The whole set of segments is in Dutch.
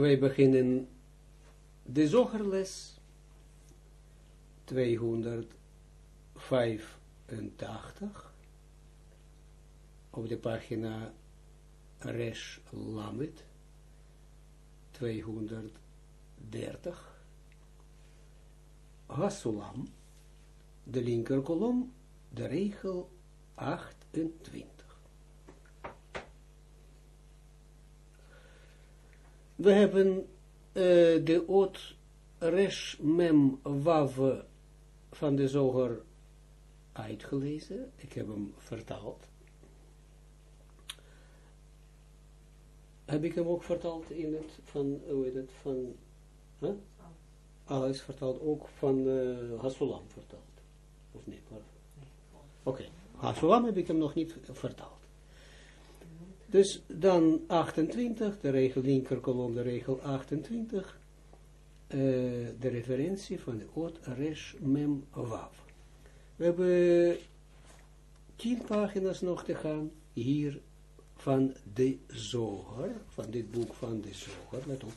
wij beginnen de zogerles 285 op de pagina Resh Lamet 230 Hasulam de linker kolom de regel 28 We hebben uh, de oot resh mem wav van de zoger uitgelezen. Ik heb hem vertaald. Heb ik hem ook vertaald in het, van, hoe heet het, van, huh? alles vertaald, ook van uh, Hasulam vertaald. Of? Nee, Oké, okay. Hasulam heb ik hem nog niet vertaald. Dus dan 28, de regel linker kolom, de regel 28, uh, de referentie van de oot resh mem wav. We hebben tien pagina's nog te gaan, hier van de zoger, van dit boek van de zoger, let op,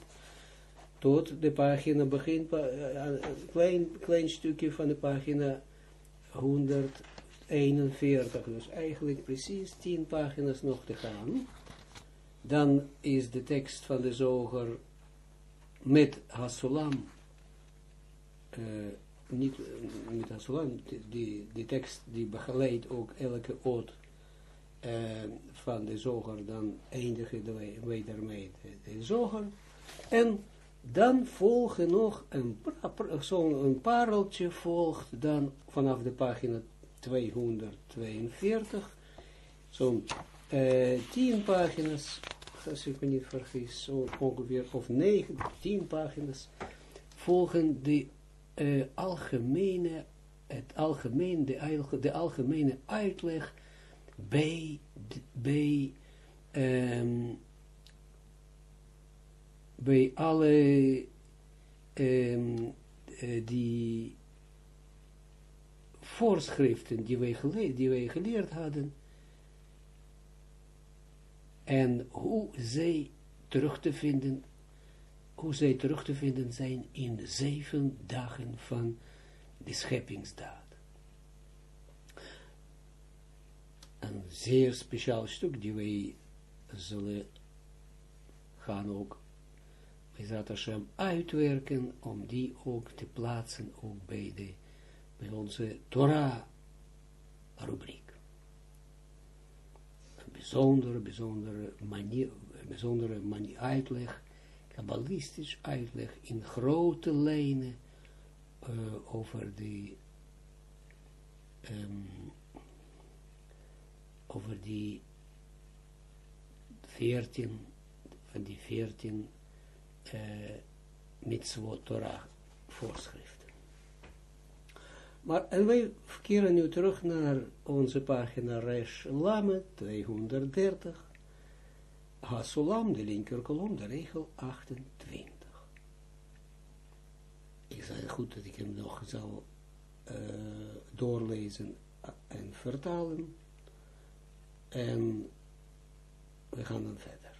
tot de pagina begint, een klein, klein stukje van de pagina 100, 41, dus eigenlijk precies 10 pagina's nog te gaan. Dan is de tekst van de zoger met Hasulam, uh, niet met Hasulam, die, die tekst die begeleidt ook elke oot uh, van de zoger, dan eindigen wij daarmee de, de zoger. En dan volgen nog een, zo'n pareltje volgt dan vanaf de pagina 242, zo'n uh, 10 pagina's, als ik me niet vergis, zo ongeveer, of 9, 10 pagina's, volgen de uh, algemene, het algemeen, de, de algemene uitleg bij, bij, um, alle um, die voorschriften die wij, geleerd, die wij geleerd hadden, en hoe zij terug te vinden, hoe zij terug te vinden zijn in de zeven dagen van de scheppingsdaad. Een zeer speciaal stuk die wij zullen gaan ook Bezat Hashem uitwerken om die ook te plaatsen ook bij de bij onze Torah-rubriek. Een bijzondere, bijzondere manier, bijzondere manier uitleg, kabbalistisch uitleg in grote lijnen uh, over die um, over die veertien, van die veertien uh, mitzvot Torah voorschrift. Maar, en wij keren nu terug naar onze pagina Resh Lame 230. Hasulam, de linkerkolom, de regel 28. Ik zei goed dat ik hem nog zal uh, doorlezen en vertalen. En we gaan dan verder.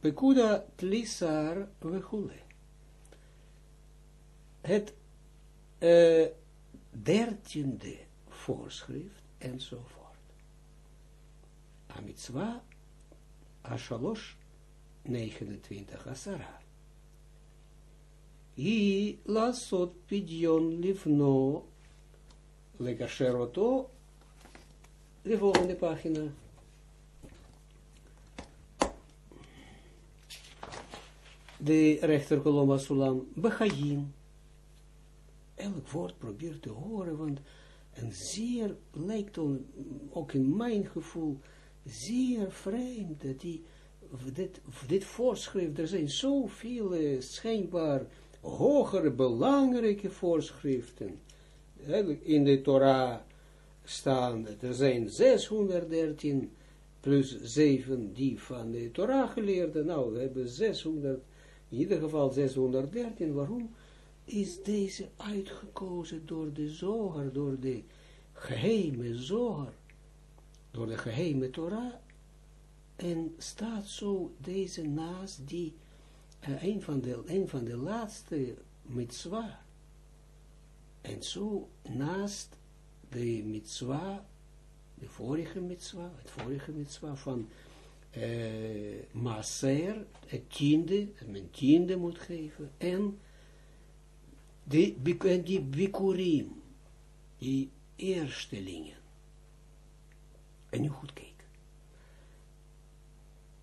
Pekuda tlisar vechule. Het uh, dertiende voorschrift enzovoort. Amitswa, Ashalosh, 29 Asara. I lasot pidyon livno legasheroto, de volgende pagina. De rechterkolom Sulam, Bechayim, elk woord probeer te horen, want een zeer, lijkt dan, ook in mijn gevoel, zeer vreemd, dat die, dit, dit voorschrift, er zijn zoveel uh, schijnbaar hogere, belangrijke voorschriften, in de Torah staan, er zijn 613 plus 7 die van de Torah geleerden, nou, we hebben 600, in ieder geval 613, waarom? Is deze uitgekozen door de zoger, door de geheime zoger, door de geheime Torah, en staat zo deze naast die uh, een, van de, een van de laatste mitzwa. En zo naast de mitzwa, de vorige mitzwa, het vorige mitzwa van uh, Maaser, het tiende, dat men tiende moet geven, en die, die bikurim, die eerstelingen. En nu goed kijken.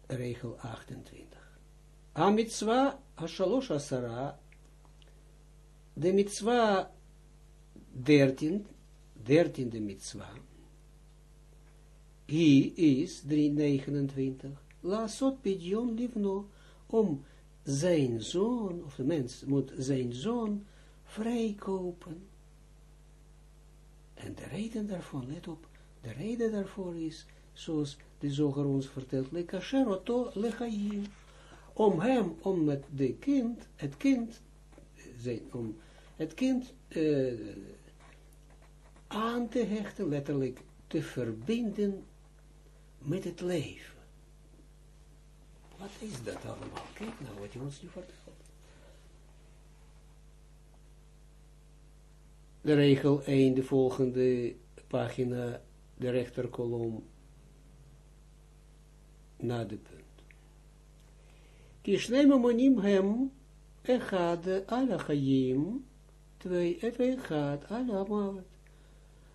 Regel 28. A mitzwa, a shalosh asara, de mitzwa 13, dertiende mitzwa, Hi is 329. Lasot pidyon livno, om zijn zoon, of de mens moet zijn zoon vrijkopen. En de reden daarvan, let op, de reden daarvoor is, zoals de zoger ons vertelt, lechayim, om hem, om met de kind, het kind, zijn, om het kind uh, aan te hechten, letterlijk te verbinden met het leven. Wat is dat allemaal? Kijk nou wat je ons nu vertelt. De regel 1, de volgende pagina, de rechterkolom, na de punt. Kishnei monim hem, echad ala chayim, twee, echad ala mavet.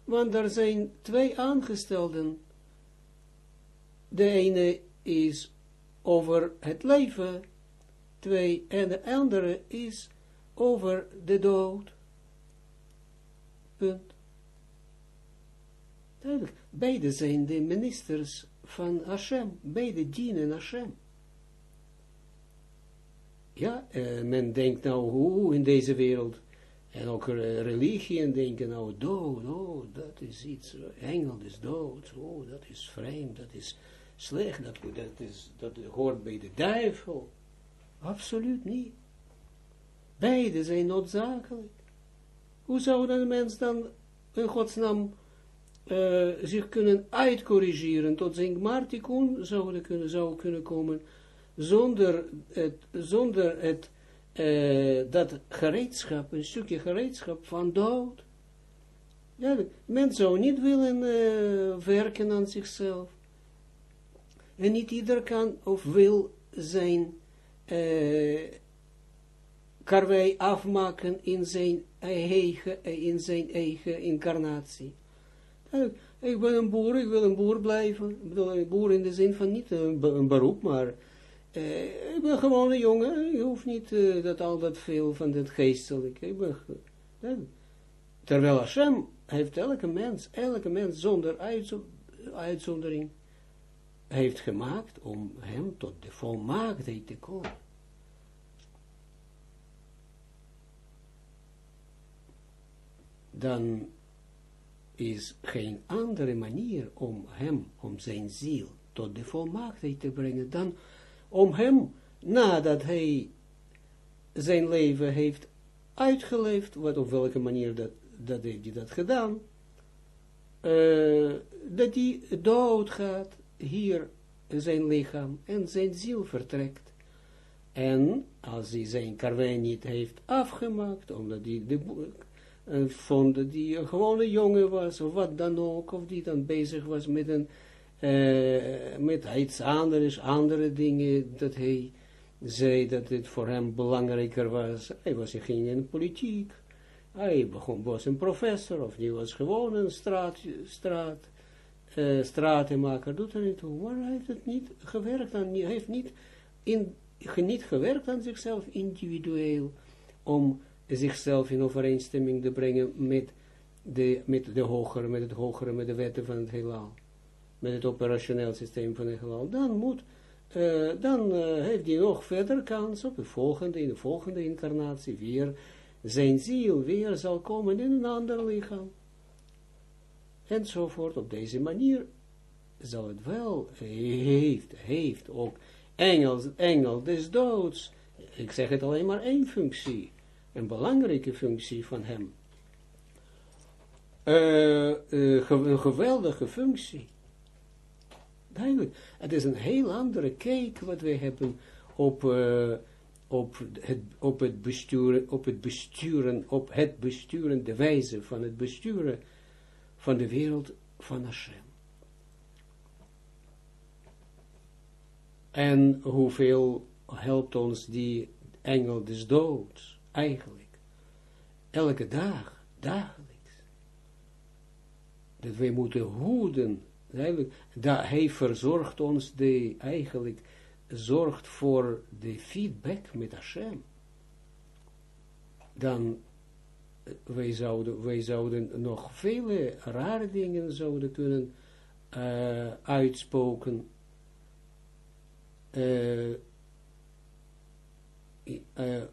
Want er zijn twee aangestelden de ene is over het leven, twee, en de andere is over de dood. Duidelijk. Beide zijn de ministers van Hashem. Beide dienen Hashem. Ja, uh, men denkt nou, hoe in deze wereld, en ook uh, religie, en denken nou, dood, oh, dat is iets, engel is dood, oh, dat is vreemd, dat is slecht, dat, dat, is, dat hoort bij de duivel. Absoluut niet. Beide zijn noodzakelijk. Hoe zou een mens dan in godsnaam uh, zich kunnen uitcorrigeren tot zijn martikun zou kunnen, zou kunnen komen zonder het, zonder het uh, dat gereedschap, een stukje gereedschap van dood. Ja, men zou niet willen uh, werken aan zichzelf. En niet ieder kan of wil zijn karwei afmaken in zijn eigen, in zijn eigen incarnatie. Ik ben een boer, ik wil een boer blijven. Ik bedoel, een boer in de zin van niet een, beroep, maar uh, ik ben gewoon een jongen. Je hoeft niet uh, dat al dat veel van het geestelijk. Ik ben, terwijl Hashem heeft elke mens, elke mens zonder uitzondering heeft gemaakt om hem tot de volmaaktheid te komen. Dan is geen andere manier om hem, om zijn ziel, tot de volmaaktheid te brengen, dan om hem, nadat hij zijn leven heeft uitgeleefd, wat op welke manier dat, dat heeft hij dat gedaan, uh, dat hij dood gaat, hier zijn lichaam en zijn ziel vertrekt. En als hij zijn karwei niet heeft afgemaakt, omdat hij de vond dat hij een gewone jongen was, of wat dan ook, of die dan bezig was met een uh, met iets anders, andere dingen, dat hij zei dat het voor hem belangrijker was. Hij was, hij ging in de politiek, hij begon, was een professor, of hij was gewoon een straat, straat uh, doet er niet toe. Maar hij heeft het niet gewerkt aan, hij heeft niet, in, niet gewerkt aan zichzelf individueel, om zichzelf in overeenstemming te brengen met de, met de hogere, met het hogere, met de wetten van het heelal. Met het operationeel systeem van het heelal. Dan moet, uh, dan uh, heeft hij nog verder kans op de volgende, in de volgende incarnatie weer, zijn ziel weer zal komen in een ander lichaam enzovoort. Op deze manier zal het wel, heeft, heeft ook engels, engel des doods. Ik zeg het alleen maar één functie, een belangrijke functie van hem. Uh, uh, een geweldige functie. Duidelijk. Het is een heel andere kijk wat wij hebben op, uh, op het, op het besturen, op het besturen, op het besturen, de wijze van het besturen van de wereld van Hashem. En hoeveel helpt ons die engel des doods, eigenlijk, elke dag, dagelijks. Dat wij moeten hoeden, eigenlijk, dat hij verzorgt ons de, eigenlijk, zorgt voor de feedback met Hashem. Dan, eh, wij zouden, wij zouden nog vele rare dingen zouden kunnen uh, uitspoken, uh,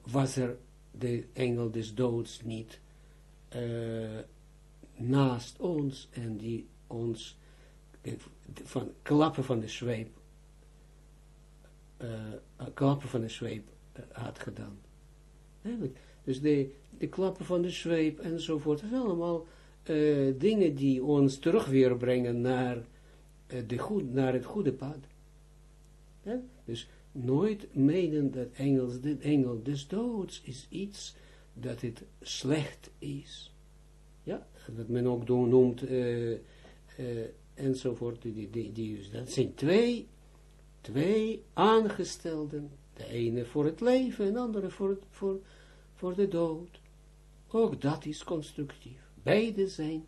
was er de engel des doods niet uh, naast ons en die ons van klappen van de zweep klappen van de zweep had gedaan. Dus de, de klappen van de zweep enzovoort, dat zijn allemaal dingen die ons terug weer brengen naar, de goed, naar het goede pad. Ja? Dus nooit menen dat engels, de engel des doods is iets dat het slecht is. Ja, dat men ook noemt, uh, uh, enzovoort, die, die, die, dat zijn twee, twee aangestelden, de ene voor het leven en de andere voor, voor, voor de dood. Ook dat is constructief. Beide zijn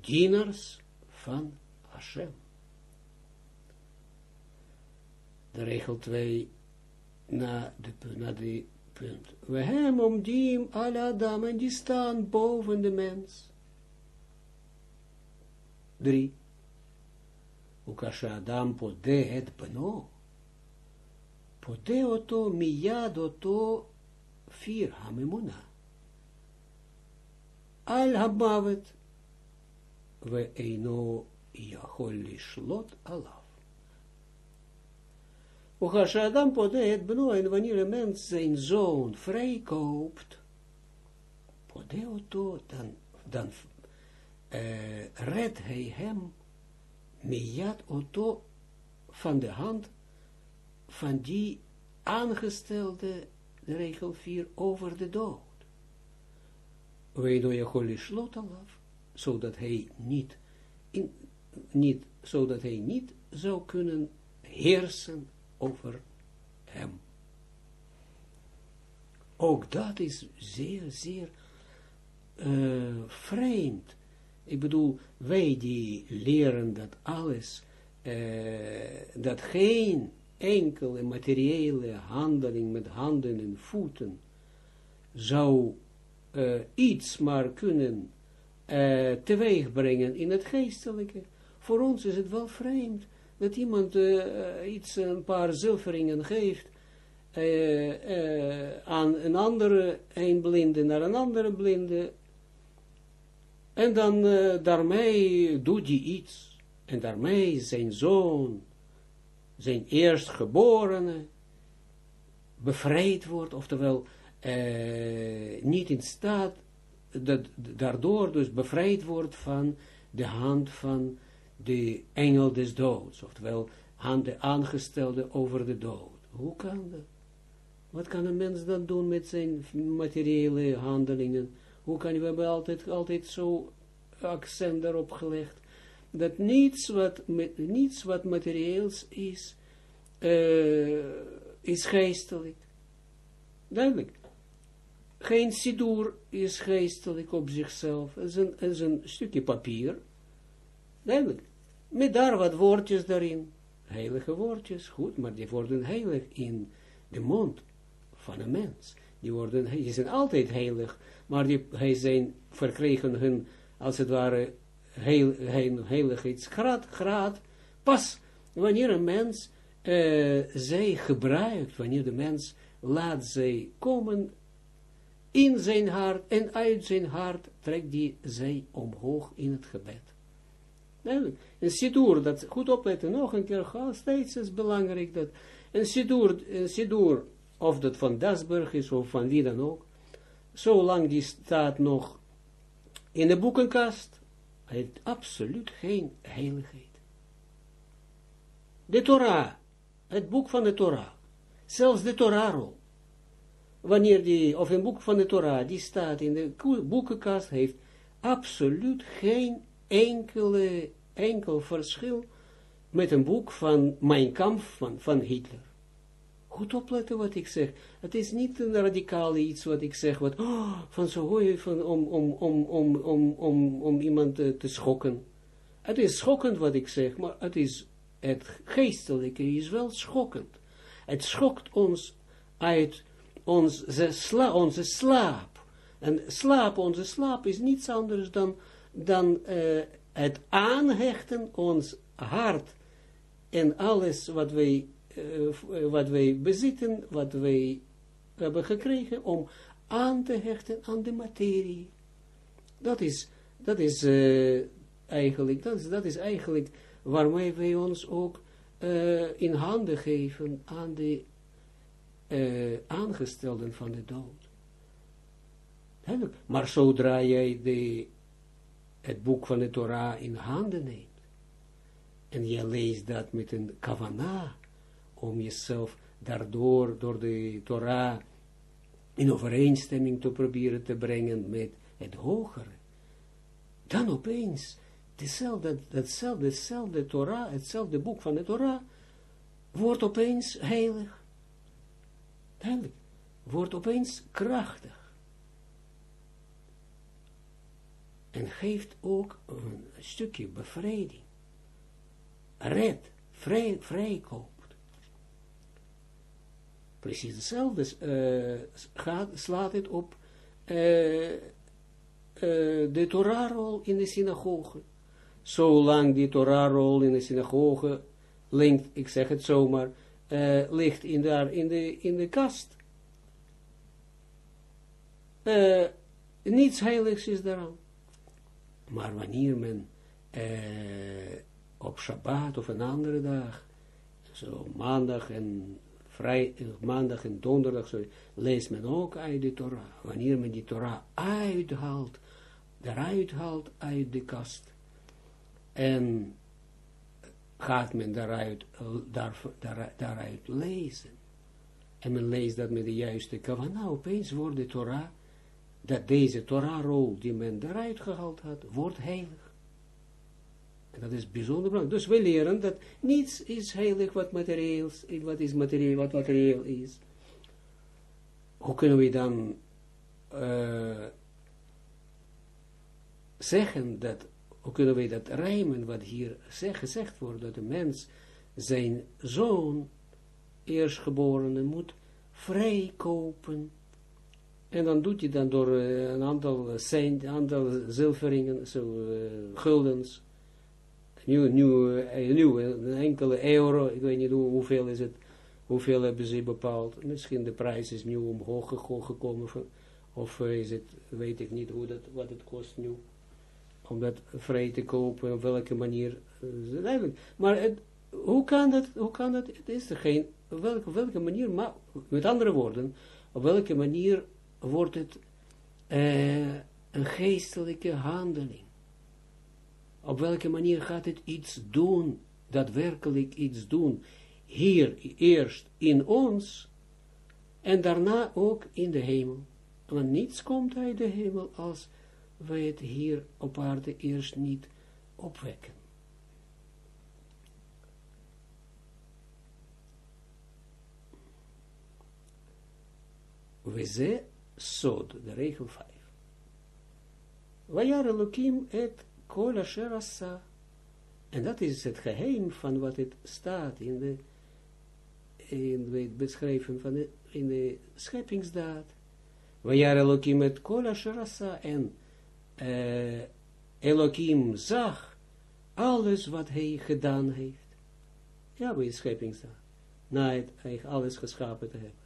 dieners van Hashem. de regel 2 na de, na de punt. We hem om die alle Adam die staan boven de mens. 3. Ukasha Adam pode het beno. Pode oto miyad oto vier hamemuna. Al habavet. We eino יכול לשלוט עליו. Als Adam podeet benoemen, wanneer een mens zijn zoon vrijkoopt, podeoto, dan, dan uh, redt hij hem miyat oto van de hand van die aangestelde, de regel 4, over de dood. Weino je slot af, zodat hij niet, in, niet, zodat hij niet zou kunnen heersen over hem. Ook dat is zeer, zeer uh, vreemd. Ik bedoel, wij die leren dat alles, uh, dat geen enkele materiële handeling met handen en voeten zou uh, iets maar kunnen uh, teweeg brengen in het geestelijke. Voor ons is het wel vreemd dat iemand uh, iets, een paar zilveringen geeft uh, uh, aan een andere, een blinde naar een andere blinde, en dan daarmee doet hij iets, en daarmee zijn zoon, zijn eerstgeborene, bevrijd wordt, oftewel niet in staat, dat daardoor dus bevrijd wordt van de hand van de engel des doods, oftewel aan de aangestelde over de dood. Hoe kan dat? Wat kan een mens dan doen met zijn materiële handelingen? Hoe kan, we hebben altijd, altijd zo accent daarop gelegd, dat niets wat, niets wat materieels is, uh, is geestelijk. Duidelijk. Geen sidur is geestelijk op zichzelf. Het is een, is een stukje papier, Duidelijk. Met daar wat woordjes daarin. Heilige woordjes, goed, maar die worden heilig in de mond van een mens. Die, worden, die zijn altijd heilig, maar die, hij zijn verkregen hun, als het ware, heil, heil, heiligheidsgraad, graad, pas wanneer een mens uh, zij gebruikt, wanneer de mens laat zij komen in zijn hart en uit zijn hart trekt die zij omhoog in het gebed. Duidelijk. Een sidur, dat goed opletten, nog een keer, steeds is belangrijk dat een sidur, sidur, of dat van Dasburg is, of van wie dan ook, zolang die staat nog in de boekenkast, heeft absoluut geen heiligheid. De Torah, het boek van de Torah, zelfs de Torahrol, wanneer die, of een boek van de Torah, die staat in de boekenkast, heeft absoluut geen enkele, enkel verschil met een boek van Mein Kampf van, van Hitler. Goed opletten wat ik zeg. Het is niet een radicaal iets wat ik zeg, wat, oh, van zo hoor van, om, om, om, om, om, om, om iemand te, te schokken. Het is schokkend wat ik zeg, maar het is, het geestelijke is wel schokkend. Het schokt ons uit onze, sla, onze slaap. En slaap, onze slaap is niets anders dan, dan uh, het aanhechten ons hart en alles wat wij, uh, wat wij bezitten, wat wij hebben gekregen, om aan te hechten aan de materie. Dat is, dat is eigenlijk, dat is, dat is eigenlijk waarmee wij ons ook in handen geven aan de aangestelden van de dood. Maar zodra jij de, het boek van de Torah in handen neemt, en je leest dat met een kavana, om jezelf daardoor, door de Torah, in overeenstemming te proberen te brengen met het hogere, dan opeens, dezelfde, datzelfde, hetzelfde Torah, hetzelfde boek van de Torah, wordt opeens heilig. Heilig. Wordt opeens krachtig. En geeft ook een stukje bevrijding red, vrij, vrijkoopt. Precies hetzelfde uh, gaat, slaat het op uh, uh, de Torahrol in de synagoge. Zolang die Torahrol in de synagoge linkt, ik zeg het zomaar, ligt in, daar, in, de, in de kast. niets heiligs is daaraan. Maar wanneer men op Shabbat of een andere dag, zo maandag en vrij, maandag en donderdag, leest men ook uit de Torah. Wanneer men die Torah uithaalt, eruit haalt uit de kast, en gaat men daaruit, daar, daar, daaruit lezen. En men leest dat met de juiste kavana, opeens wordt de Torah, dat deze Torah-rol die men eruit gehaald had, wordt heilig. En dat is bijzonder belangrijk. Dus we leren dat niets is heilig wat materieel is, wat is materieel, wat materieel is. Hoe kunnen we dan uh, zeggen dat, hoe kunnen we dat rijmen, wat hier zeg, gezegd wordt, dat de mens zijn zoon, eerstgeborene, moet vrijkopen. En dan doet hij dan door uh, een aantal cent, aantal zilveringen, zo, uh, guldens, nieuw, nieuw, eh, nieuw, een enkele euro, ik weet niet hoe, hoeveel is het, hoeveel hebben ze bepaald, misschien de prijs is nu omhoog gekomen, of eh, is het, weet ik niet hoe dat, wat het kost nu, om dat vrij te kopen, op welke manier, maar hoe kan dat, hoe kan dat, het is er geen, welke, welke manier, maar, met andere woorden, op welke manier wordt het uh, een geestelijke handeling op welke manier gaat het iets doen, daadwerkelijk iets doen, hier eerst in ons, en daarna ook in de hemel. Want niets komt uit de hemel als wij het hier op aarde eerst niet opwekken. We ze sod, de regel 5. Vayar Elohim et Kol asher En dat is het geheim van wat het staat in de in het van de, in de scheppingsdaad. Waar Elohim met kol asher en uh, Elohim zag alles wat hij gedaan heeft. Ja, bij de scheppingsdaad. Na het eigenlijk alles geschapen te hebben.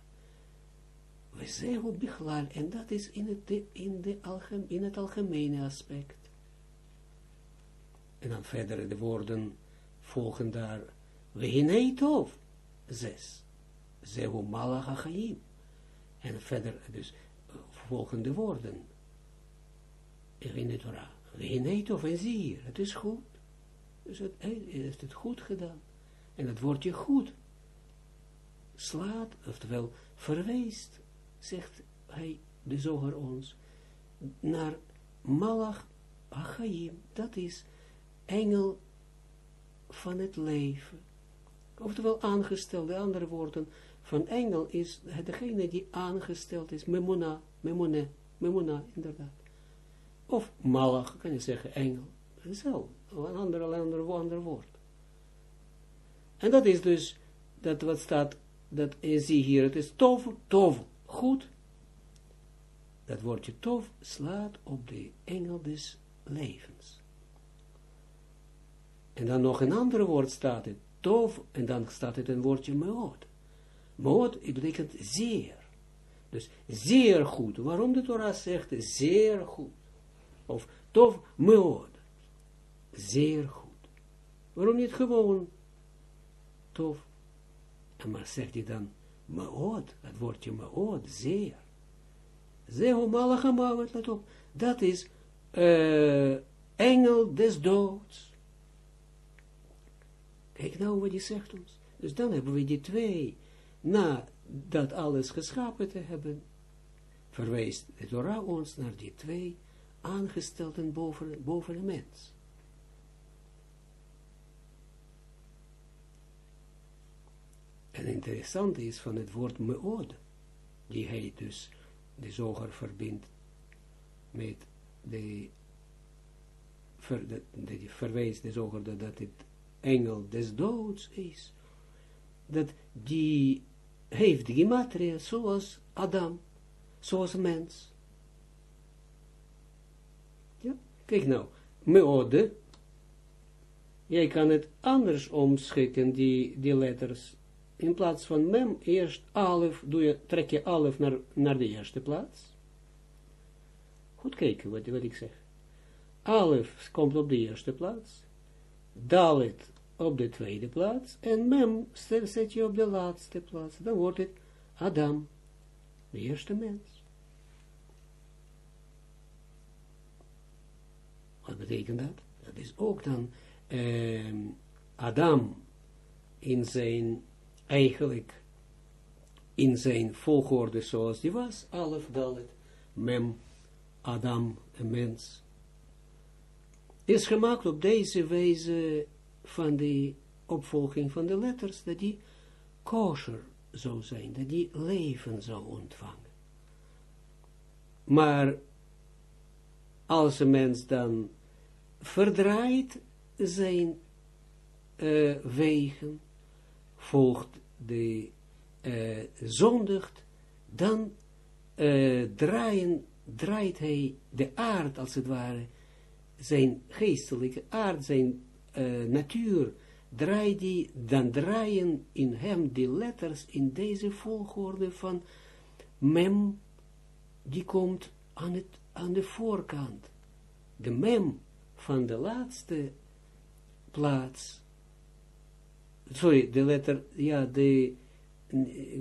We zeggen Bichlal, en dat is in het, in, in het algemene aspect. En dan verder de woorden volgen daar. Vehineitov. Zes. Zehu malach. En verder dus volgen de woorden. In Torah. Vehineitov en zie hier. Het is goed. Dus het, heeft het goed gedaan. En het woordje goed slaat, oftewel verweest zegt hij, de zoger ons, naar Malach Achaim, dat is engel van het leven. Oftewel aangestelde, andere woorden, van engel is degene die aangesteld is, memona, memone, memona, inderdaad. Of malach, kan je zeggen, engel. Zo, een ander, ander, ander woord. En dat is dus, dat wat staat, dat je ziet hier, het is tof, tof, goed. Dat woordje tof slaat op de engel des levens. En dan nog een ander woord staat het, tof, en dan staat het een woordje meod. Meod betekent zeer. Dus zeer goed. Waarom de Torah zegt zeer goed? Of tof meod. Zeer goed. Waarom niet gewoon tof? En maar zegt hij dan meod, het woordje meod, zeer. Zehu malachamawet, let op. Dat is uh, engel des doods. Kijk nou wat hij zegt ons. Dus dan hebben we die twee, na dat alles geschapen te hebben, verwijst de Torah ons naar die twee aangestelden boven, boven de mens. En interessant is van het woord meod, die hij dus, de zoger verbindt met de, ver, de, de, de zoger dat, dat het engel des doods is, dat die heeft gematria zoals Adam, zoals mens. Ja, kijk nou, meode, jij kan het anders omschikken, die, die letters. In plaats van mem, eerst alef, doe je, trek je alef naar, naar de eerste plaats. Goed kijken wat, wat ik zeg. Alef komt op de eerste plaats. Dalet op de tweede plaats. En mem zet je op de laatste plaats. Dan wordt het Adam, de eerste mens. Wat betekent dat? Dat is ook dan eh, Adam in zijn, eigenlijk in zijn volgorde zoals die was, Alef, Dalet, Mem, Adam, een mens, is gemaakt op deze wijze van de opvolging van de letters, dat die kosher zou zijn, dat die leven zou ontvangen. Maar als een mens dan verdraait zijn uh, wegen, volgt de uh, zondigt, dan uh, draaien draait hij de aard, als het ware, zijn geestelijke aard, zijn uh, natuur, draait die, dan draaien in hem die letters in deze volgorde van mem, die komt aan, het, aan de voorkant. De mem van de laatste plaats, sorry, de letter, ja, de,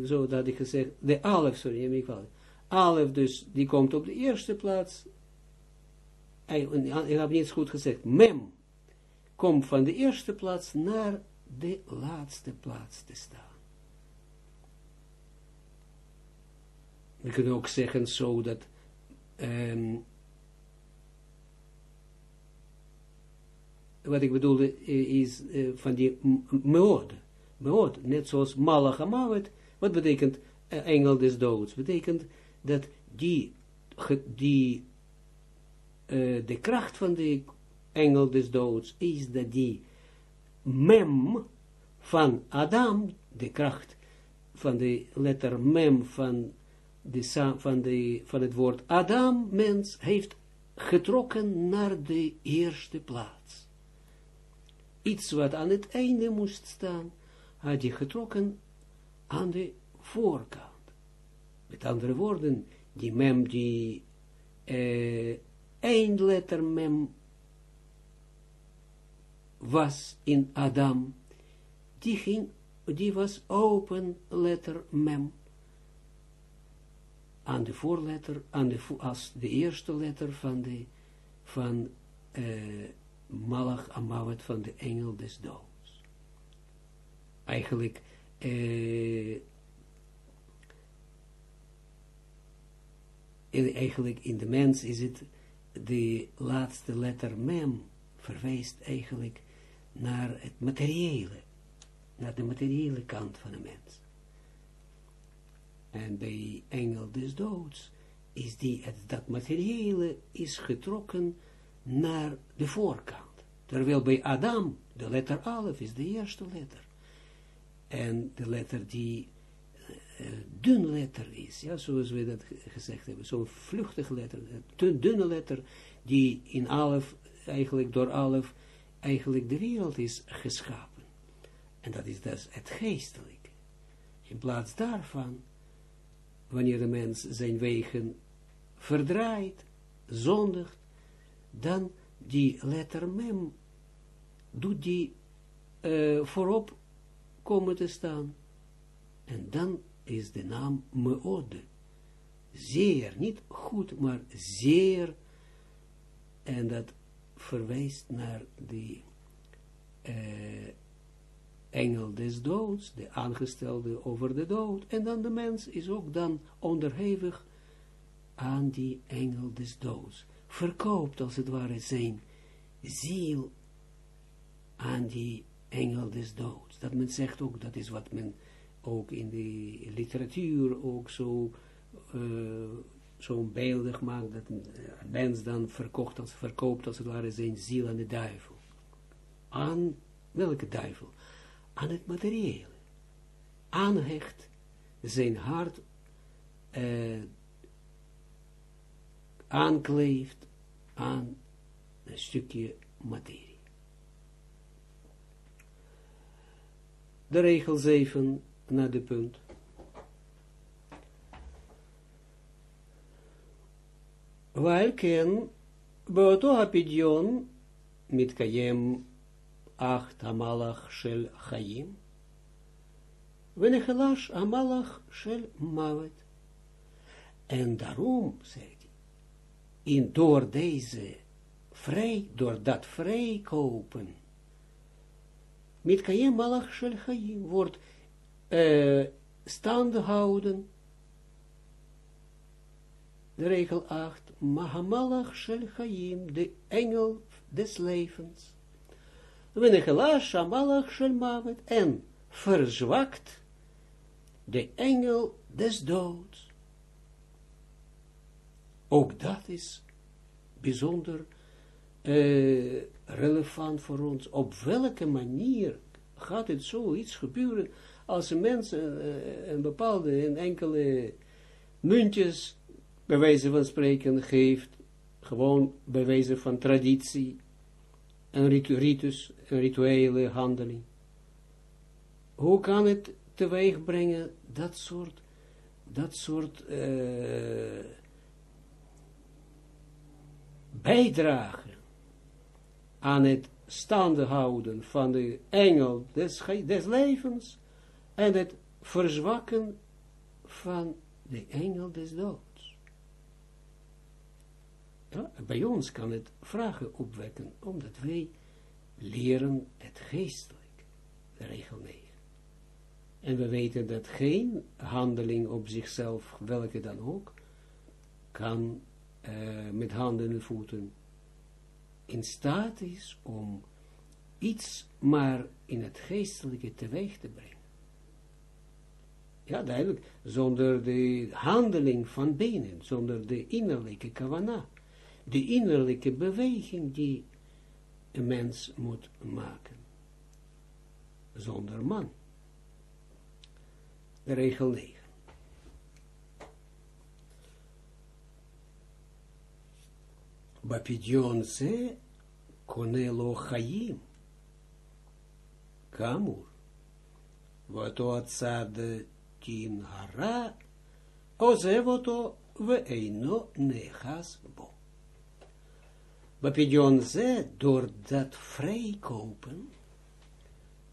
zo dat ik gezegd, de alef, sorry, ik Alef dus, die komt op de eerste plaats. Ik heb niet goed gezegd. Mem komt van de eerste plaats naar de laatste plaats te staan. We kunnen ook zeggen zo dat um, wat ik bedoelde is uh, van die meod. Meod, net zoals malach Wat betekent uh, engel des doods? Betekent dat die, die de kracht van de engel des doods is dat die mem van Adam, de kracht van de letter mem van, de, van, de, van het woord Adam, mens, heeft getrokken naar de eerste plaats. Iets wat aan het einde moest staan, had hij getrokken aan de voorkant. Met andere woorden, die mem die uh, één letter mem was in Adam, die ging, die was open letter mem. Aan de voorletter, aan de, als de eerste letter van de, van uh, Malach Amawet van de engel des doods. Eigenlijk, uh, en eigenlijk in de mens is het de laatste letter mem verwijst eigenlijk naar het materiële, naar de materiële kant van de mens. En bij engel des doods is die, het, dat materiële is getrokken naar de voorkant. Terwijl bij Adam, de letter Alef is de eerste letter. En de letter die uh, dun letter is, ja, zoals we dat gezegd hebben, zo'n vluchtige letter, een dunne letter, die in Alef, eigenlijk door Alef, eigenlijk de wereld is geschapen. En dat is dus het geestelijke. In plaats daarvan, wanneer de mens zijn wegen verdraait, zondigt, dan die letter mem, doet die uh, voorop komen te staan. En dan is de naam Meode. Zeer, niet goed, maar zeer. En dat verwijst naar die uh, engel des doods, de aangestelde over de dood. En dan de mens is ook dan onderhevig aan die engel des doods. Verkoopt als het ware zijn ziel aan die engel des doods. Dat men zegt ook, dat is wat men ook in de literatuur ook zo, uh, zo beeldig maakt, dat een mens dan verkocht als, verkoopt als het ware zijn ziel aan de duivel. Aan welke duivel? Aan het materiële. Aanhecht zijn hart uh, aankleeft aan een stukje materie. De regel 7 naar de punt. Welken באותו הפדיון מתקיים acht המלאך של חיים, ונחלש המלאך של מוות. En daarom, zegt hij, in door deze vrij, door dat vrijkopen, met kayem malach wordt uh, staande houden, de regel 8, mahamalach shel chayim, de engel des levens, wenegelash amalach shel mavet, en verzwakt de engel des doods. Ook dat is bijzonder uh, relevant voor ons. Op welke manier gaat het zoiets gebeuren als een mens uh, een bepaalde, een enkele muntjes, bij wijze van spreken, geeft, gewoon bij wijze van traditie, een ritus, een rituele handeling. Hoe kan het teweeg brengen dat soort, dat soort bijdragen aan het staande houden van de engel des, des levens en het verzwakken van de engel des doods. Ja, bij ons kan het vragen opwekken, omdat wij leren het geestelijk, de regel 9. En we weten dat geen handeling op zichzelf, welke dan ook, kan uh, met handen en voeten in staat is om iets maar in het geestelijke teweeg te brengen. Ja, duidelijk, zonder de handeling van benen, zonder de innerlijke kavana, de innerlijke beweging die een mens moet maken. Zonder man. De regel 9. בפדיון זה קונה לו חיים, כאמור, ואותו הצד דין הרע עוזב אותו ואינו נאחז בו. בפדיון זה, door dat vrijkopen,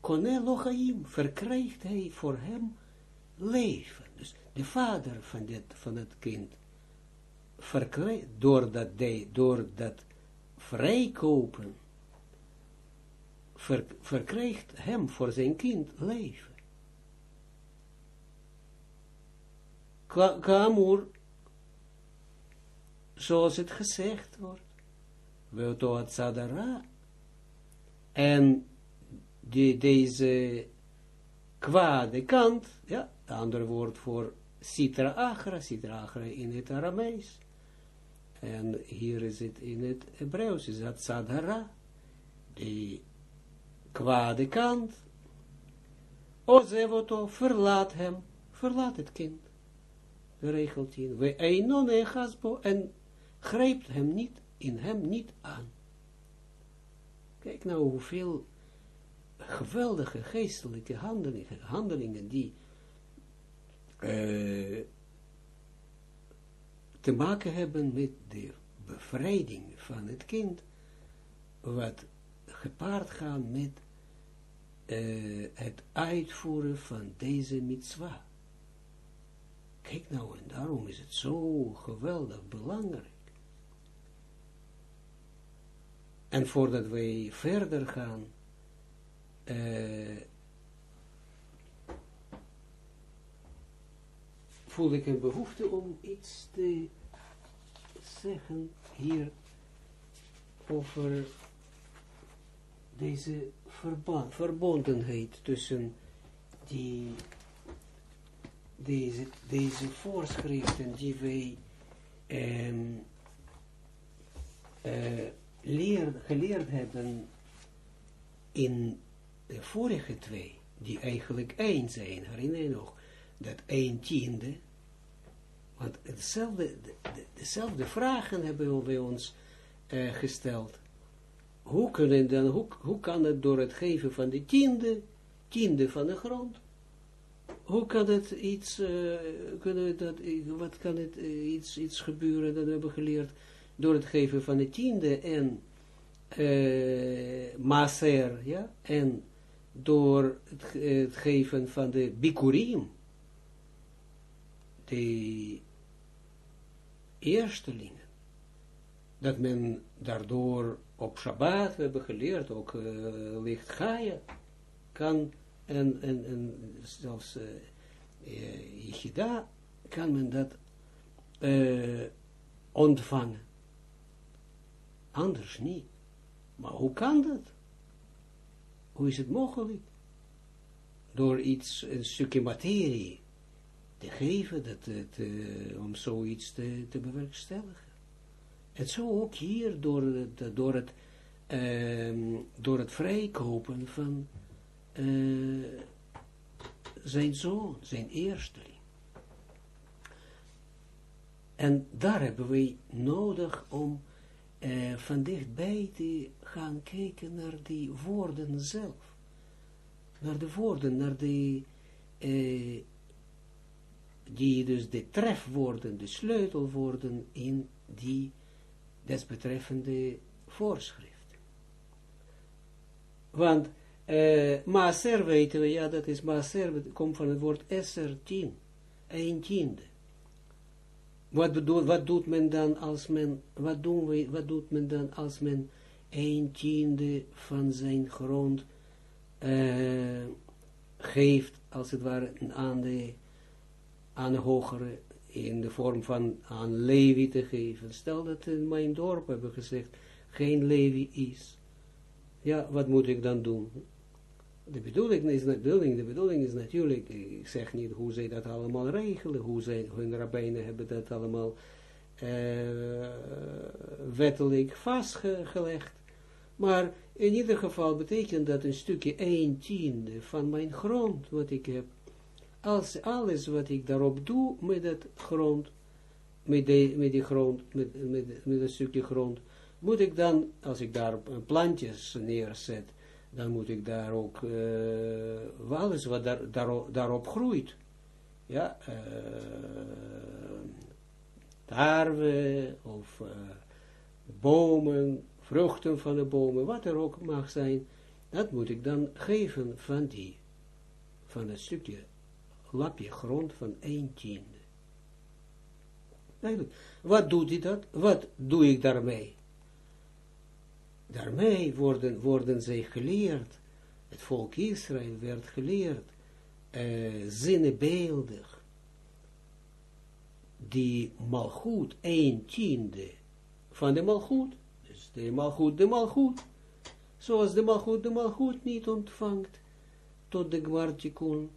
קונה לו חיים, verkrijgt hij voor hem leven. Dus de vader van, dit, van het kind door dat, de, door dat vrijkopen, ver, verkrijgt hem voor zijn kind leven. Kamur, zoals het gezegd wordt. Weoto Tzadara. En die, deze kwade kant, ja, ander woord voor Sitra Achra, Sitra Achra in het Aramees. En hier is het in het Hebreeuws, is dat Sadhara, die kwade kant. Ozevoto, verlaat hem, verlaat het kind. De regel 10. We einon echasbo en grijpt hem niet, in hem niet aan. Kijk nou hoeveel geweldige geestelijke handelingen, handelingen die uh, te maken hebben met de bevrijding van het kind, wat gepaard gaan met uh, het uitvoeren van deze mitzwa. Kijk nou, en daarom is het zo geweldig belangrijk. En voordat wij verder gaan, uh, voel ik een behoefte om iets te zeggen hier over deze verband, verbondenheid tussen die, deze, deze voorschriften die wij um, uh, leer, geleerd hebben in de vorige twee, die eigenlijk één zijn, herinner je nog, dat een tiende, want hetzelfde, de, de, dezelfde vragen hebben we ons uh, gesteld. Hoe, kunnen dan, hoe, hoe kan het door het geven van de tiende, tiende van de grond, hoe kan het iets, uh, kunnen dat, wat kan het iets, iets gebeuren, dat we hebben geleerd, door het geven van de tiende en uh, maser, ja, en door het, het, geven van de bikurim, de eerstelingen, dat men daardoor op Shabbat, we hebben geleerd, ook uh, licht Gaia, kan, en, en, en zelfs uh, kan men dat ontvangen. Anders niet. Maar hoe kan dat? Hoe is het mogelijk? Door iets, een stukje materie te geven, dat, te, om zoiets te, te bewerkstelligen. En zo ook hier door, het, door, het, uh, door het vrijkopen van uh, zijn zoon, zijn eersteling. En daar hebben we nodig om uh, van dichtbij te gaan kijken naar die woorden zelf. Naar de woorden, naar de, die dus de trefwoorden, de sleutelwoorden in die desbetreffende voorschrift. Want uh, maaser weten we, ja dat is maaser, komt van het woord esser, tien, een tiende. Wat, bedoel, wat doet men dan als men, wat, doen we, wat doet men dan als men een tiende van zijn grond uh, geeft, als het ware, aan de, aan hogere, in de vorm van aan Levi te geven. Stel dat in mijn dorp hebben gezegd, geen Levi is. Ja, wat moet ik dan doen? De bedoeling is, de bedoeling, de bedoeling is natuurlijk, ik zeg niet hoe zij dat allemaal regelen, hoe zij, hun rabbijnen hebben dat allemaal uh, wettelijk vastgelegd. Maar in ieder geval betekent dat een stukje 1 tiende van mijn grond, wat ik heb, als alles wat ik daarop doe met dat grond, met, de, die grond, met, met, een stukje grond, moet ik dan, als ik daar plantjes neerzet, dan moet ik daar ook uh, alles wat daar, daarop, groeit. Ja, uh, tarwe of uh, bomen, vruchten van de bomen, wat er ook mag zijn, dat moet ik dan geven van die, van een stukje lapje grond van een tiende. Wat doet hij dat? Wat doe ik daarmee? Daarmee worden, worden zij geleerd, het volk Israël werd geleerd, uh, zinnebeeldig, die malgoed, een tiende van de malgoed, dus de malgoed, de malgoed, zoals de malgoed, de malgoed niet ontvangt, tot de gmartikun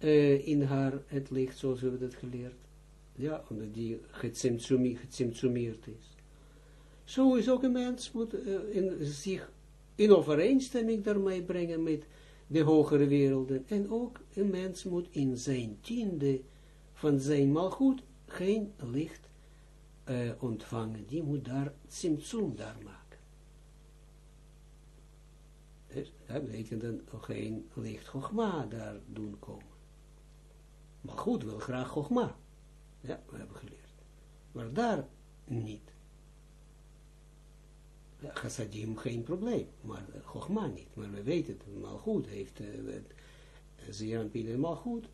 uh, in haar het licht, zoals we dat geleerd. Ja, omdat die getsimtsumeerd is. Zo is ook een mens moet uh, in, zich in overeenstemming daarmee brengen met de hogere werelden. En ook een mens moet in zijn tiende van zijn malgoed geen licht uh, ontvangen. Die moet daar simtsum daar maken. Dus dat betekent dan geen licht gogma daar doen komen. Maar goed, wil graag gogma. Ja, we hebben geleerd. Maar daar niet. Ja, chassadim geen probleem, maar Chogma niet. Maar we weten het, Malchut heeft, uh, Zeranpin en Malchut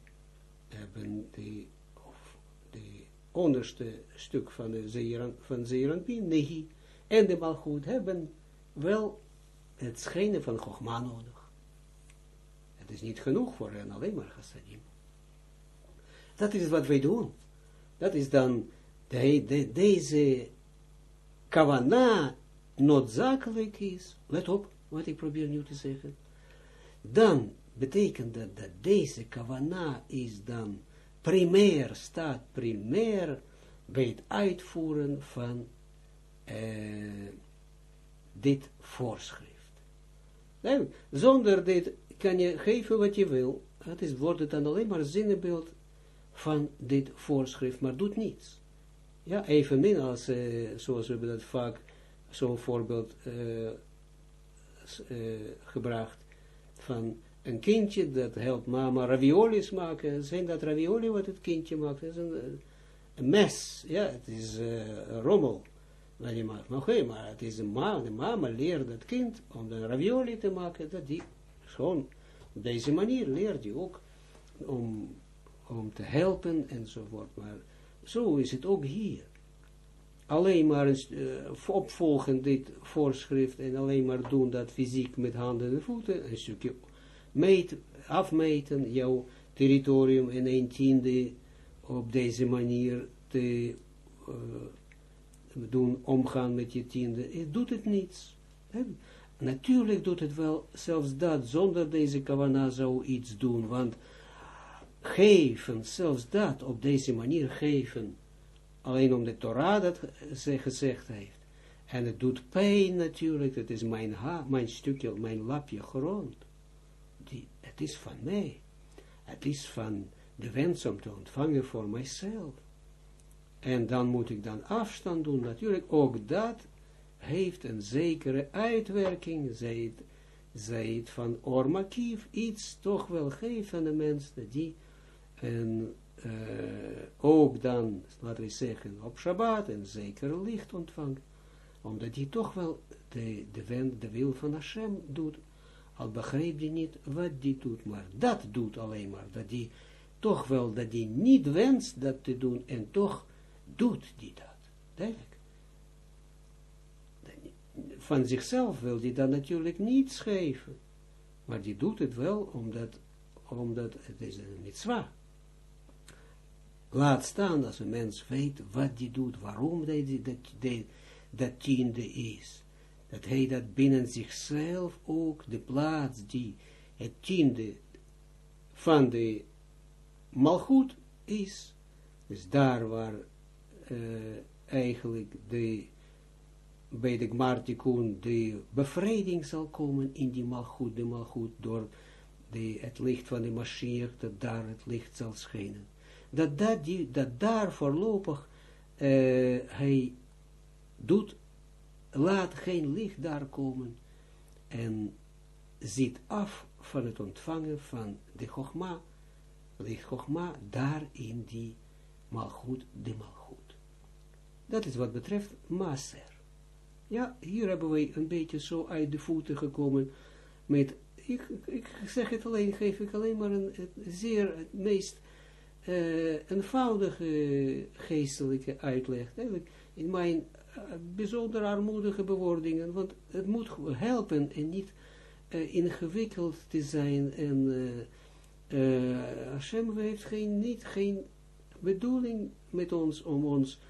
hebben de, of de onderste stuk van de Zeran, van Nehi, en de Malchut hebben wel het schijnen van Chogma nodig. Het is niet genoeg voor hen alleen maar chassadim. Dat is wat wij doen. Dat is dan de, de, deze kavana noodzakelijk is, let op wat ik probeer nu te zeggen, dan betekent dat dat deze kavana is dan primair, staat primair bij het uitvoeren van uh, dit voorschrift. Zonder dit kan je geven wat je wil, het is, wordt dan alleen maar zinnebeeld van dit voorschrift, maar doet niets. Ja, evenmin als, uh, zoals we dat vaak zo'n voorbeeld uh, uh, gebracht van een kindje dat helpt mama raviolis maken. Zijn dat ravioli wat het kindje maakt? Is een, een mes, ja, het is rommel wat je maakt. Maar oké, maar het is een mama, de mama leert dat kind om de ravioli te maken, dat die gewoon op deze manier leert die ook om, om te helpen enzovoort. Maar zo is het ook hier alleen maar uh, opvolgen dit voorschrift en alleen maar doen dat fysiek met handen en voeten, een stukje meet, afmeten, jouw territorium in een tiende op deze manier te uh, doen, omgaan met je tiende, het doet het niets. Natuurlijk doet het wel, zelfs dat, zonder deze kavana zou iets doen, want geven, zelfs dat, op deze manier geven, alleen om de Torah dat ze gezegd heeft. En het doet pijn natuurlijk, het is mijn, ha, mijn stukje, mijn lapje grond. Die, het is van mij. Het is van de wens om te ontvangen voor mijzelf. En dan moet ik dan afstand doen, natuurlijk. Ook dat heeft een zekere uitwerking, zij het, het van ormakief, iets toch wel geeft aan de mens, die een uh, ook dan, laten we zeggen, op Shabbat een zeker licht ontvangt, omdat hij toch wel de, de, de wil van Hashem doet, al begrijpt hij niet wat die doet, maar dat doet alleen maar, dat hij toch wel, dat hij niet wenst dat te doen, en toch doet hij dat, duidelijk. Van zichzelf wil hij dan natuurlijk niets geven, maar die doet het wel, omdat, omdat het is een mitzvah Laat staan als een mens weet wat die doet, waarom hij dat, dat, dat tiende is. Dat hij dat binnen zichzelf ook de plaats die het tiende van de malgoed is. Dus daar waar uh, eigenlijk de, bij de Gmartikun de bevrijding zal komen in die malgoed, de malgoed, door de, het licht van de Mashiach, dat daar het licht zal schijnen dat, dat, die, dat daar voorlopig uh, hij doet, laat geen licht daar komen en ziet af van het ontvangen van de Chogma, licht Chogma, daar in die malgoed, de malgoed. Dat is wat betreft Maser. Ja, hier hebben wij een beetje zo uit de voeten gekomen met, ik, ik zeg het alleen, geef ik alleen maar een zeer, het meest uh, eenvoudige geestelijke uitleg. In mijn uh, bijzonder armoedige bewoordingen, want het moet helpen en niet uh, ingewikkeld te zijn. En Hashem heeft geen, niet, geen bedoeling met ons om ons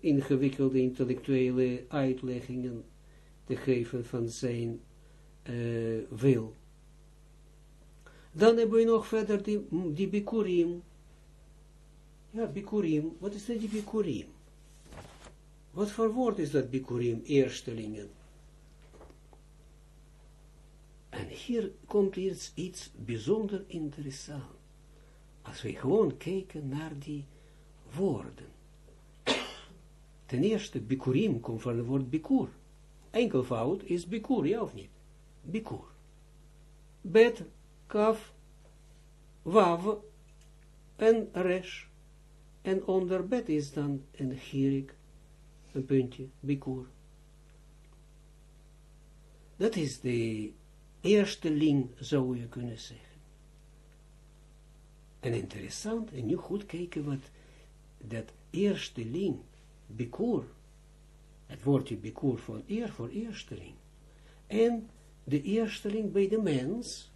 ingewikkelde intellectuele uitleggingen te geven van zijn wil. Dan hebben we nog verder die, die bikurim. Ja, bikurim. Wat is dat die bikurim? Wat voor woord is dat bikurim, eerstelingen? En hier komt iets, iets bijzonder interessant. Als we gewoon kijken naar die woorden. Ten eerste, bikurim komt van het woord bikur. Enkelvoud is bikur, ja of niet? Bikur. Bet, kaf, wav en resh. En onder bet is dan een gierik, een puntje, bikur. Dat is de eerste ling, zou je kunnen zeggen. En interessant, en nu goed kijken wat dat eerste ling, bikur, het woordje bikur van eer voor eersteling, en de eersteling bij de mens,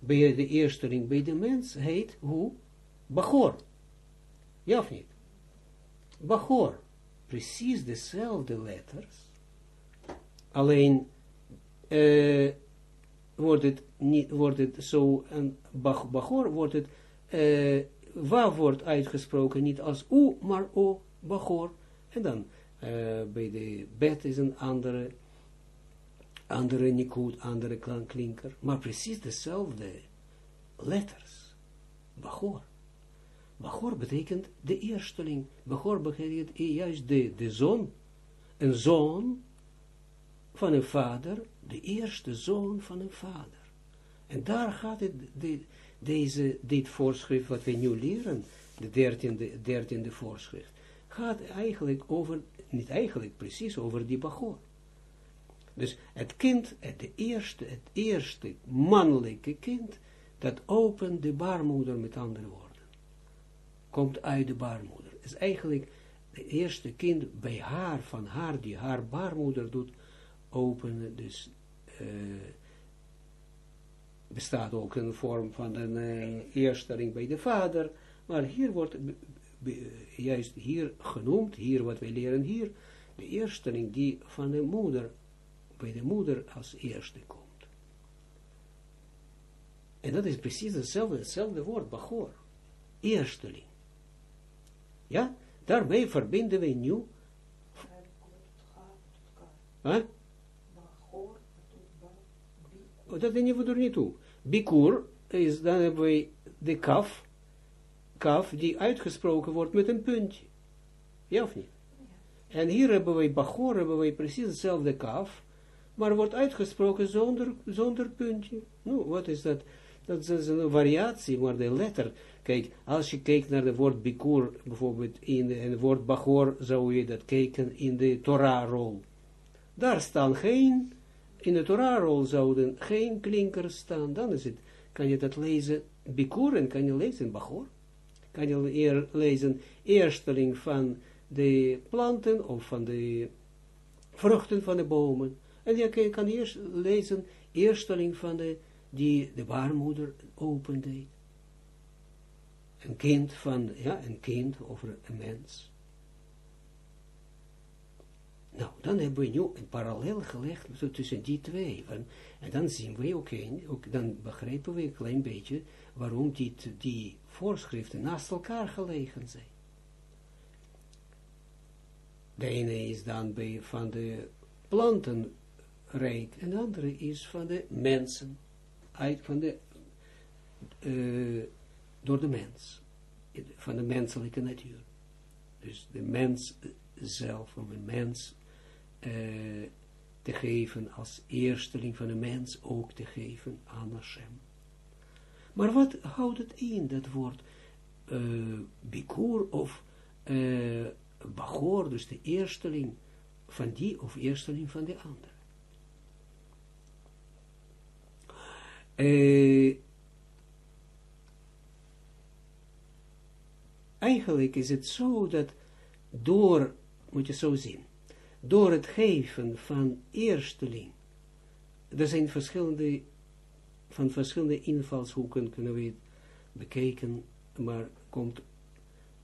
bij de eersteling bij de mens heet hoe? Bachor. Ja of niet? Bachor. Precies dezelfde letters. Alleen uh, wordt het niet, wordt het zo, een Bachor wordt het uh, wordt uitgesproken niet als u, maar o, Bachor. En dan uh, bij de bet is een andere, andere nikud, andere klinker, maar precies dezelfde letters. Bachor. Bachor betekent de eersteling. Bachor betekent juist de, de zoon, een zoon van een vader, de eerste zoon van een vader. En daar gaat het, de, deze, dit voorschrift wat we nu leren, de dertiende, dertiende voorschrift, gaat eigenlijk over, niet eigenlijk precies over die Bachor. Dus het kind, het eerste, het eerste mannelijke kind, dat opent de baarmoeder met andere woorden. Komt uit de baarmoeder. is eigenlijk het eerste kind bij haar, van haar, die haar baarmoeder doet, openen. Dus uh, bestaat ook een vorm van een uh, eerstelling bij de vader, maar hier wordt juist hier genoemd, hier wat wij leren hier, de eerstelling die van de moeder, bij de moeder als eerste komt. En dat is precies hetzelfde, hetzelfde woord, Bachor, eersteling. Ja, daarmee verbinden we nu. Huh? Oh, dat nemen we er niet toe. Bikur is, dan hebben we de kaf, kaf die uitgesproken wordt met een puntje. Ja of niet? En hier hebben wij Bachor, hebben wij precies hetzelfde kaf, maar wordt uitgesproken zonder, zonder puntje. Nou, wat is dat? Dat is een variatie, maar de letter, kijk, als je kijkt naar het woord Bikur, bijvoorbeeld in het woord Bachor, zou je dat kijken in de Torah-rol. Daar staan geen in de Torah-rol zouden geen klinkers staan, dan is het, kan je dat lezen, Bikur, en kan je lezen Bachor. Kan je lezen eersteling van de planten, of van de vruchten van de bomen. En je kan eerst lezen eersteling van de, die de baarmoeder opende. Een kind van, ja, een kind over een mens. Nou, dan hebben we nu een parallel gelegd tussen die twee. en dan zien we ook, een, ook, dan begrijpen we een klein beetje waarom die, die voorschriften naast elkaar gelegen zijn. De ene is dan bij, van de plantenrijk en de andere is van de mensen, uit van de, uh, door de mens, van de menselijke natuur. Dus de mens zelf, of een mens uh, te geven als eersteling van een mens ook te geven aan Hashem. Maar wat houdt het in, dat woord uh, bikur of uh, dus de eersteling van die of eersteling van de andere? Uh, eigenlijk is het zo dat door, moet je zo zien, door het geven van eersteling, er zijn verschillende, van verschillende invalshoeken kunnen we het bekijken, maar komt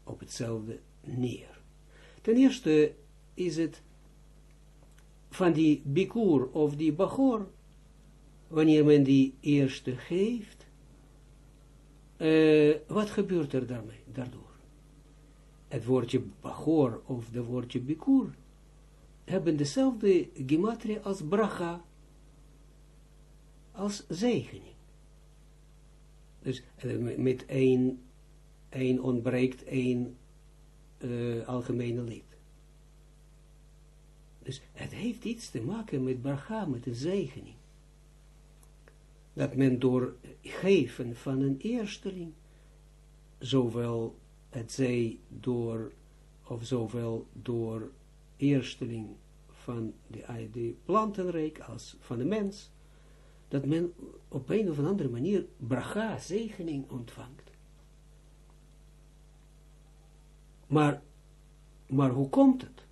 op hetzelfde neer. Ten eerste is het van die bikur of die bagor, wanneer men die eerste geeft, uh, wat gebeurt er daarmee, daardoor? Het woordje bagor of de woordje bikur hebben dezelfde gematria als bracha, als zegening. Dus uh, met één, één ontbreekt één uh, algemene lid. Dus het heeft iets te maken met bracha, met de zegening. Dat men door geven van een eersteling, zowel het zij door, of zowel door eersteling van de, de plantenrijk als van de mens, dat men op een of andere manier bracha, zegening ontvangt. Maar, maar hoe komt het?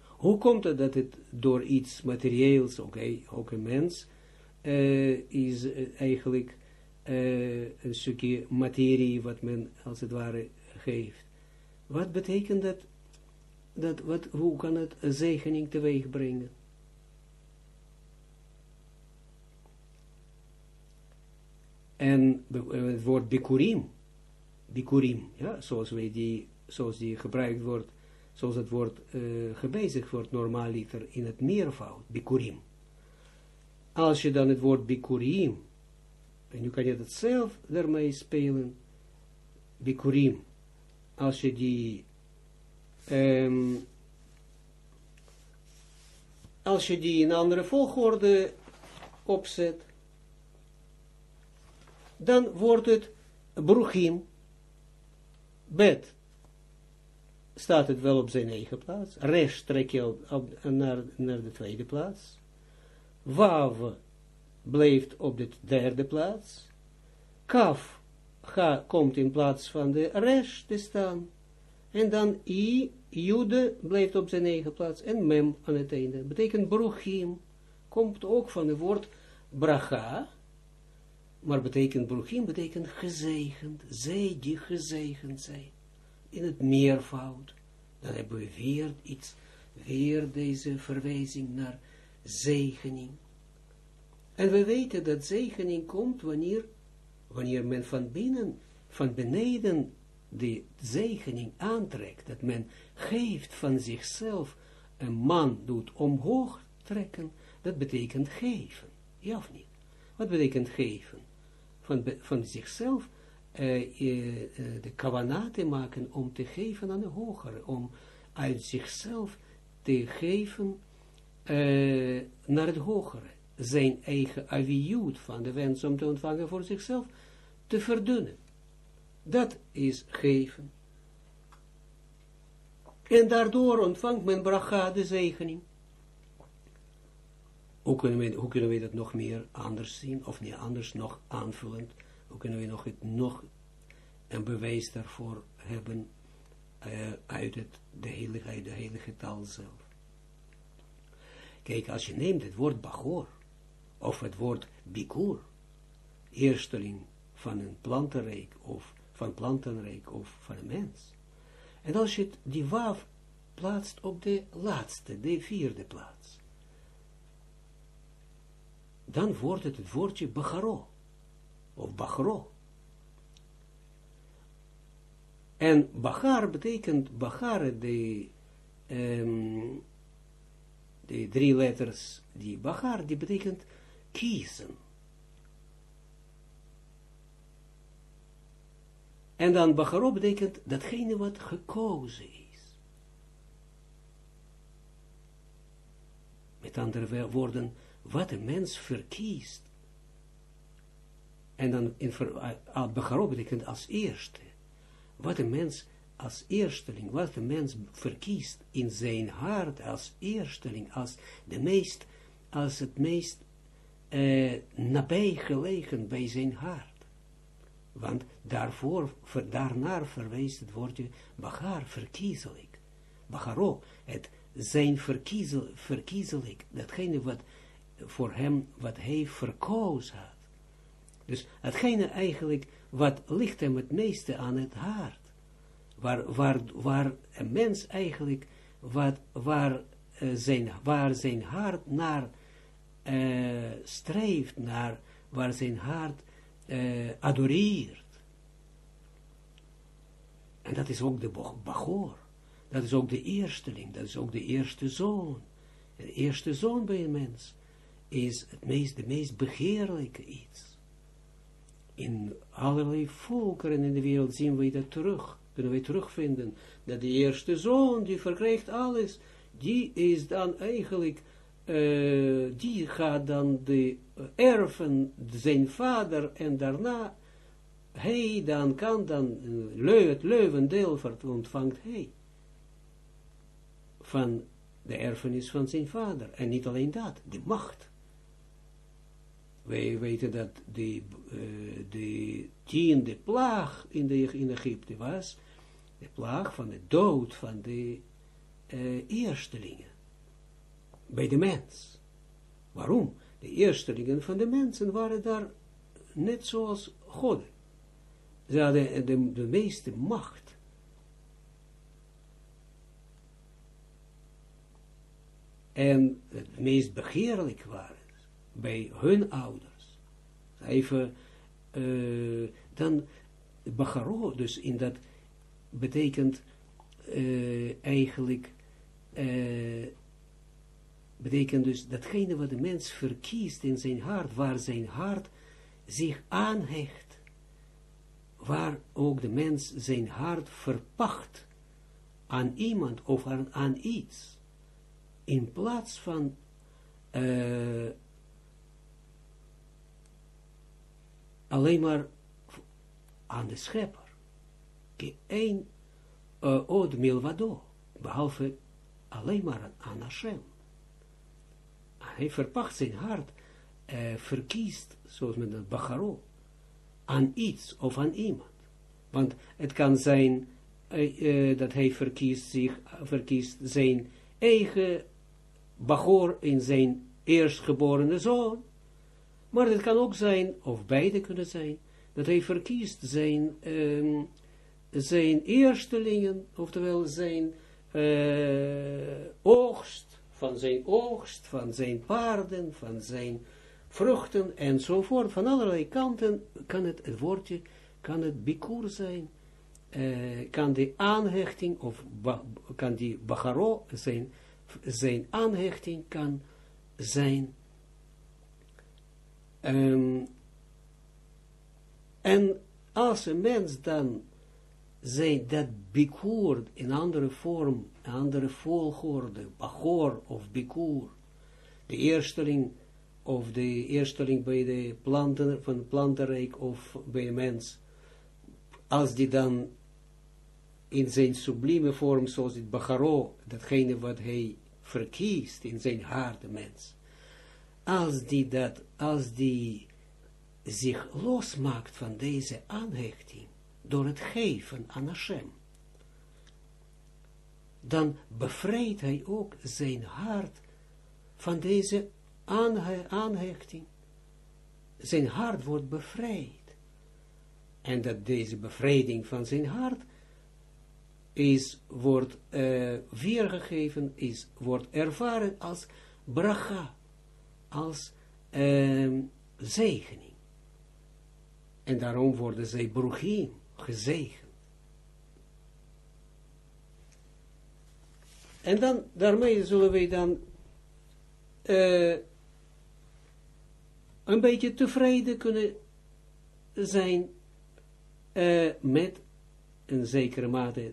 Hoe komt het dat het door iets materieels, oké, ook een mens, uh, is uh, eigenlijk uh, een stukje materie wat men als het ware geeft. Wat betekent dat? dat wat, hoe kan het een zegening teweeg brengen? En het woord bikurim, bikurim, ja, zoals, wij die, zoals die gebruikt wordt zoals het woord uh, gebezigd wordt, normaal liter in het meervoud, bikurim. Als je dan het woord bikurim, en nu kan je dat zelf daarmee spelen, bikurim, als je die, um, als je die in andere volgorde opzet, dan wordt het bruchim, bet, staat het wel op zijn eigen plaats. Resh trek je op, naar, naar de tweede plaats. Wav blijft op de derde plaats. Kaf komt in plaats van de resh te staan. En dan i, jude, blijft op zijn eigen plaats. En mem aan het einde. Betekent bruchim. Komt ook van het woord bracha. Maar betekent bruchim, betekent gezegend. Zij die gezegend zijn in het meervoud, dan hebben we weer iets, weer deze verwijzing naar zegening. En we weten dat zegening komt wanneer, wanneer men van binnen, van beneden de zegening aantrekt, dat men geeft van zichzelf, een man doet omhoog trekken, dat betekent geven, ja of niet? Wat betekent geven? Van, van zichzelf uh, de kavana te maken om te geven aan de hogere, om uit zichzelf te geven uh, naar het hogere, zijn eigen aviut van de wens om te ontvangen voor zichzelf, te verdunnen. Dat is geven. En daardoor ontvangt men bracha, de zegening. Hoe kunnen, we, hoe kunnen we dat nog meer anders zien, of niet anders, nog aanvullend hoe kunnen we nog, het, nog een bewijs daarvoor hebben uh, uit het, de heilige, de heilige taal zelf. Kijk, als je neemt het woord Bachor, of het woord Bikur, eersteling van een plantenrijk, of van plantenrijk, of van een mens. En als je die waaf plaatst op de laatste, de vierde plaats, dan wordt het het woordje Bacharo of Bachro. En Bachar betekent, Bachar, de, um, de drie letters, die Bachar, die betekent kiezen. En dan Bacharo betekent datgene wat gekozen is. Met andere woorden, wat een mens verkiest, en dan in Becharot betekent als eerste. Wat een mens als eersteling, wat een mens verkiest in zijn hart als eersteling, als de meest, als het meest uh, nabij gelegen bij zijn hart. Want daarvoor, ver, daarnaar verwijst het woordje Bachar, verkiezelijk. Bacharo, het zijn verkiezel, verkiezelijk, datgene wat voor hem, wat hij verkozen had. Dus hetgene eigenlijk wat ligt hem het meeste aan het hart. Waar, waar, waar een mens eigenlijk, wat, waar, uh, zijn, waar zijn hart naar uh, streeft, naar, waar zijn hart uh, adoreert. En dat is ook de Bachor. Dat is ook de eersteling, dat is ook de eerste zoon. De eerste zoon bij een mens is het meest, de meest begeerlijke iets. In allerlei volkeren in de wereld zien we dat terug, kunnen we terugvinden, dat de eerste zoon, die verkrijgt alles, die is dan eigenlijk, uh, die gaat dan de erven zijn vader en daarna, hij dan kan dan, uh, het leuvendeel ontvangt hij van de erfenis van zijn vader. En niet alleen dat, de macht. Wij weten dat de, uh, de tiende plaag in, de, in Egypte was, de plaag van de dood van de uh, eerstelingen. Bij de mens. Waarom? De eerstelingen van de mensen waren daar net zoals God. Ze hadden de, de meeste macht. en het meest begeerlijk waren bij hun ouders. Even, uh, dan Bacharo, dus in dat betekent uh, eigenlijk, uh, betekent dus datgene wat de mens verkiest in zijn hart, waar zijn hart zich aanhecht, waar ook de mens zijn hart verpacht aan iemand of aan, iets in plaats van alleen maar aan de schepper. Eén uh, od milvado, behalve alleen maar aan Hashem. Hij verpacht zijn hart, uh, verkiest, zoals met het Bacharo, aan iets of aan iemand. Want het kan zijn uh, dat hij verkiest, zich, verkiest zijn eigen Bachor in zijn eerstgeborene zoon. Maar het kan ook zijn, of beide kunnen zijn, dat hij verkiest zijn, um, zijn eerstelingen, oftewel zijn uh, oogst, van zijn oogst, van zijn paarden, van zijn vruchten enzovoort. Van allerlei kanten kan het, het woordje, kan het bikur zijn, uh, kan die aanhechting, of kan die bacharo zijn, zijn aanhechting kan zijn. Um, en als een mens dan zijn dat bikur in andere vorm, andere volgorde, bachor of bikur, de eersteling of de eersteling bij de planten, van plantenrijk of bij een mens, als die dan in zijn sublieme vorm, zoals het Bacharo, datgene wat hij verkiest in zijn harde mens, als die, dat, als die zich losmaakt van deze aanhechting, door het geven aan Hashem, dan bevrijdt hij ook zijn hart van deze aanhechting. Zijn hart wordt bevrijd. En dat deze bevrijding van zijn hart is, wordt uh, weergegeven, is, wordt ervaren als bracha, als uh, zegening. En daarom worden zij bruchim, gezegend. En dan, daarmee zullen wij dan uh, een beetje tevreden kunnen zijn uh, met een zekere mate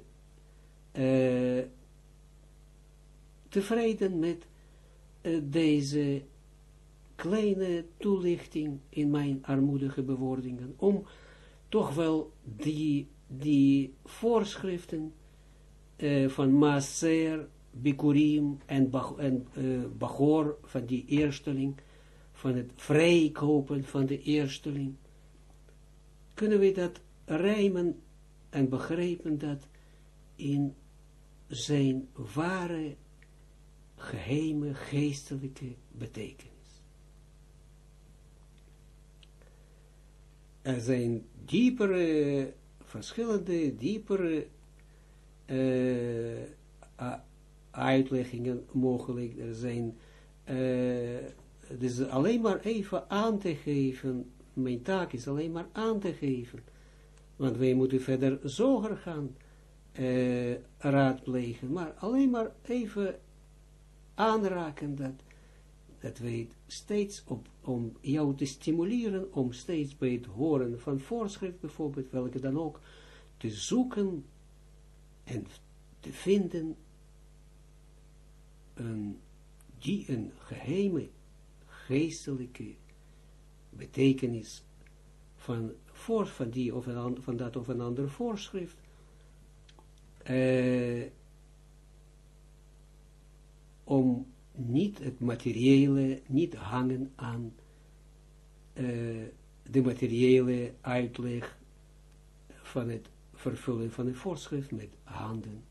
uh, tevreden met deze kleine toelichting in mijn armoedige bewoordingen, om toch wel die, die voorschriften uh, van Maaser, Bikurim en, en Bachor, van die eersteling, van het vrijkopen van de eersteling, kunnen we dat rijmen en begrijpen dat in zijn ware, geheime, geestelijke betekenis. Er zijn diepere, verschillende, diepere uh, uitleggingen mogelijk, er zijn, uh, dus alleen maar even aan te geven, mijn taak is alleen maar aan te geven, want wij moeten verder zoger gaan uh, raadplegen, maar alleen maar even aanraken dat, dat wij steeds op, om jou te stimuleren, om steeds bij het horen van voorschrift bijvoorbeeld, welke dan ook, te zoeken en te vinden een, die een geheime geestelijke betekenis van, voor, van, die of van dat of een ander voorschrift. Uh, om niet het materiële, niet hangen aan uh, de materiële uitleg van het vervullen van een voorschrift met handen